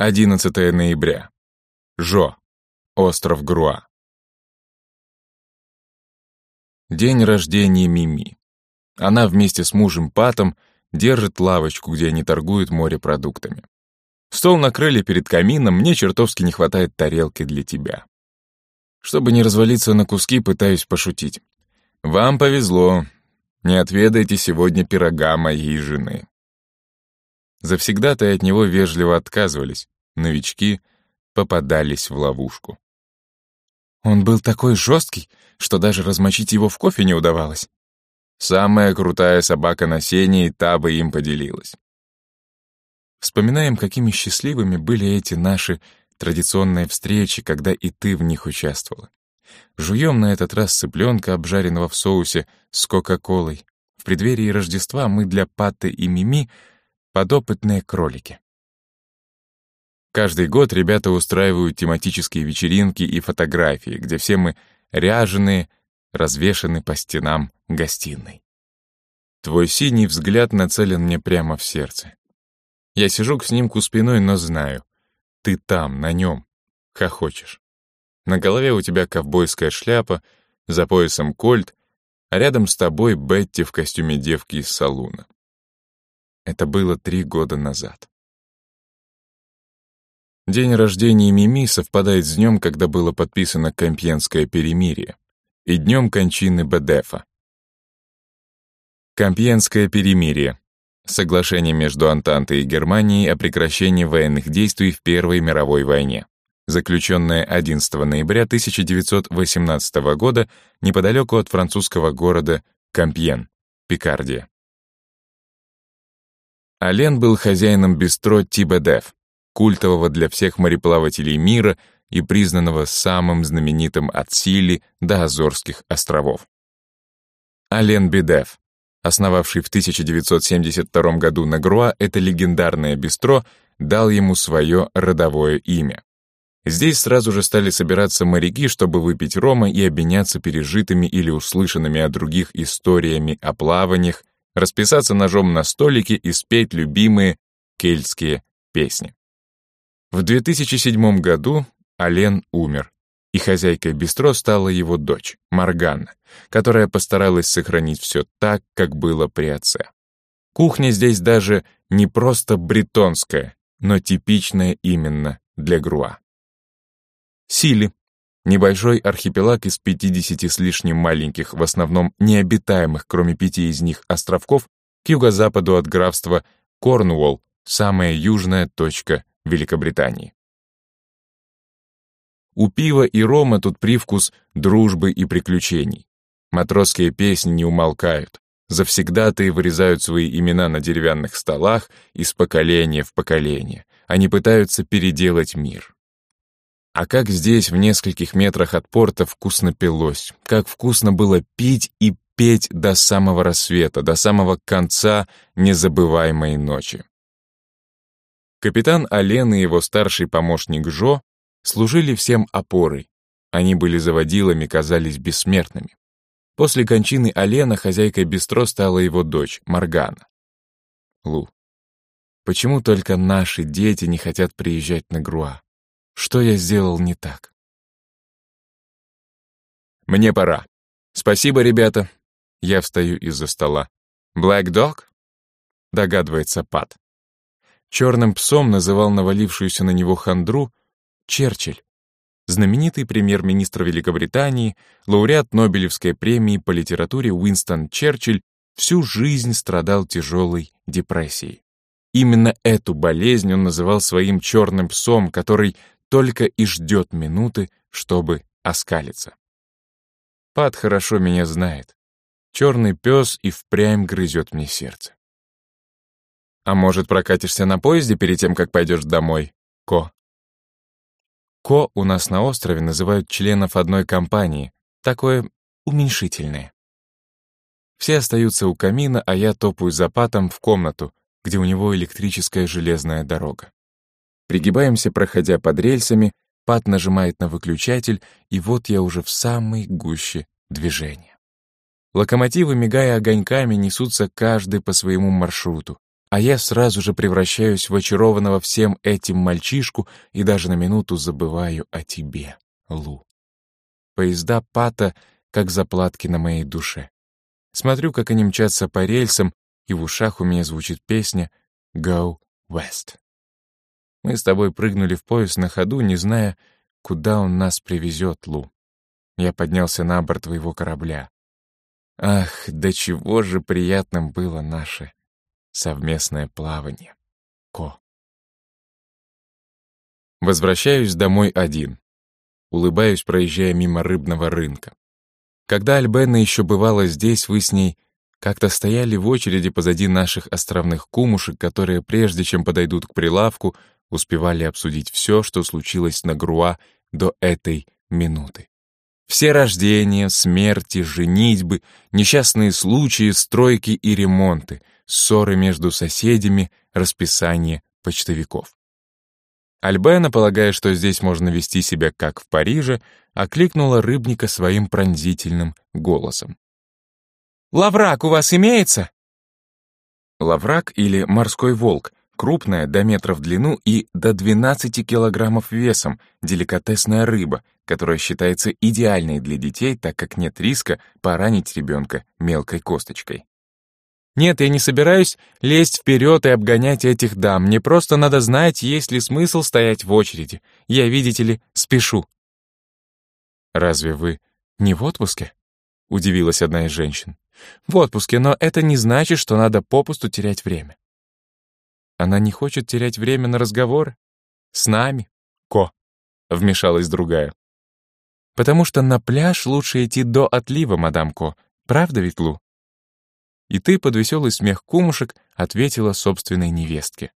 11 ноября. Жо. Остров Груа. День рождения Мими. Она вместе с мужем Патом держит лавочку, где они торгуют морепродуктами. Стол накрыли перед камином, мне чертовски не хватает тарелки для тебя. Чтобы не развалиться на куски, пытаюсь пошутить. Вам повезло, не отведайте сегодня пирога моей жены. Завсегда-то от него вежливо отказывались, новички попадались в ловушку. Он был такой жесткий, что даже размочить его в кофе не удавалось. Самая крутая собака на сене, и та бы им поделилась. Вспоминаем, какими счастливыми были эти наши традиционные встречи, когда и ты в них участвовала. Жуем на этот раз цыпленка, обжаренного в соусе с Кока-Колой. В преддверии Рождества мы для Паты и Мими подопытные кролики. Каждый год ребята устраивают тематические вечеринки и фотографии, где все мы ряженые, развешаны по стенам гостиной. Твой синий взгляд нацелен мне прямо в сердце. Я сижу к снимку спиной, но знаю, ты там, на нем, хохочешь. На голове у тебя ковбойская шляпа, за поясом кольт, а рядом с тобой Бетти в костюме девки из салуна. Это было три года назад. День рождения Мими совпадает с днем, когда было подписано Компьенское перемирие, и днем кончины Бедефа. Компьенское перемирие — соглашение между Антантой и Германией о прекращении военных действий в Первой мировой войне, заключенное 11 ноября 1918 года неподалеку от французского города Компьен, Пикардия. Ален был хозяином бистро Тибедеф, культового для всех мореплавателей мира и признанного самым знаменитым от Сили до Азорских островов. Ален Бедеф, основавший в 1972 году на Груа это легендарное бистро, дал ему свое родовое имя. Здесь сразу же стали собираться моряки, чтобы выпить рома и обменяться пережитыми или услышанными от других историями о плаваниях, расписаться ножом на столике и спеть любимые кельтские песни. В 2007 году Ален умер, и хозяйкой бистро стала его дочь, Марганна, которая постаралась сохранить все так, как было при отце. Кухня здесь даже не просто бретонская, но типичная именно для Груа. Сили — небольшой архипелаг из 50 с лишним маленьких, в основном необитаемых, кроме пяти из них, островков к юго-западу от графства Корнуолл, самая южная точка Великобритании. У пива и рома тут привкус дружбы и приключений. Матросские песни не умолкают. Завсегдатые вырезают свои имена на деревянных столах из поколения в поколение. Они пытаются переделать мир. А как здесь, в нескольких метрах от порта, вкусно пилось. Как вкусно было пить и петь до самого рассвета, до самого конца незабываемой ночи. Капитан Ален и его старший помощник Жо служили всем опорой. Они были заводилами, казались бессмертными. После кончины Алена хозяйкой бистро стала его дочь, Маргана. Лу, почему только наши дети не хотят приезжать на Груа? Что я сделал не так? Мне пора. Спасибо, ребята. Я встаю из-за стола. Black Dog? Догадывается Пат. Черным псом называл навалившуюся на него хандру Черчилль, знаменитый премьер-министр Великобритании, лауреат Нобелевской премии по литературе Уинстон Черчилль всю жизнь страдал тяжелой депрессией. Именно эту болезнь он называл своим черным псом, который только и ждет минуты, чтобы оскалиться. Пат хорошо меня знает. Черный пес и впрямь грызет мне сердце. А может, прокатишься на поезде перед тем, как пойдешь домой, Ко? Ко у нас на острове называют членов одной компании, такое уменьшительное. Все остаются у камина, а я топаю за патом в комнату, где у него электрическая железная дорога. Пригибаемся, проходя под рельсами, пат нажимает на выключатель, и вот я уже в самой гуще движения. Локомотивы, мигая огоньками, несутся каждый по своему маршруту. а я сразу же превращаюсь в очарованного всем этим мальчишку и даже на минуту забываю о тебе, Лу. Поезда Пата, как заплатки на моей душе. Смотрю, как они мчатся по рельсам, и в ушах у меня звучит песня «Go West». Мы с тобой прыгнули в поезд на ходу, не зная, куда он нас привезет, Лу. Я поднялся на борт твоего корабля. Ах, до чего же приятным было наше совместное плавание. Ко. Возвращаюсь домой один. Улыбаюсь, проезжая мимо рыбного рынка. Когда Альбена еще бывала здесь, вы с ней как-то стояли в очереди позади наших островных кумушек, которые, прежде чем подойдут к прилавку, успевали обсудить все, что случилось на Груа до этой минуты. Все рождения, смерти, женитьбы, несчастные случаи, стройки и ремонты, ссоры между соседями, расписание почтовиков. Альбена, полагая, что здесь можно вести себя как в Париже, окликнула рыбника своим пронзительным голосом. «Лаврак у вас имеется?» Лаврак или морской волк Крупная, до метра в длину и до 12 килограммов весом, деликатесная рыба, которая считается идеальной для детей, так как нет риска поранить ребенка мелкой косточкой. Нет, я не собираюсь лезть вперед и обгонять этих дам. Мне просто надо знать, есть ли смысл стоять в очереди. Я, видите ли, спешу. Разве вы не в отпуске? Удивилась одна из женщин. В отпуске, но это не значит, что надо попусту терять время. Она не хочет терять время на разговоры? С нами, Ко, вмешалась другая. Потому что на пляж лучше идти до отлива, мадам Ко. Правда ведь, Лу? И ты под веселый смех кумушек ответила собственной невестке.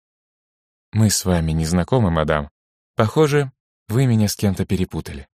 Мы с вами не знакомы, мадам. Похоже, вы меня с кем-то перепутали.